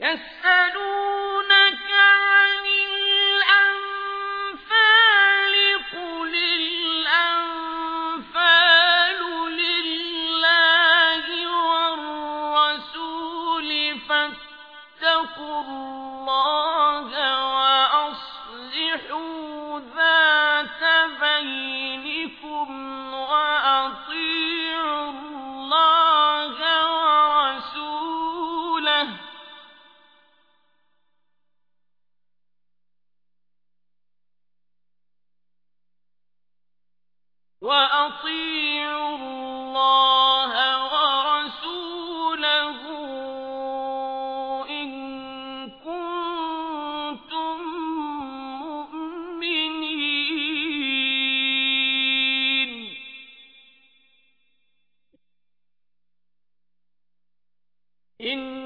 يسألون وأطيعوا الله ورسوله إن كنتم مؤمنين. إن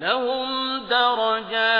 لهم درجات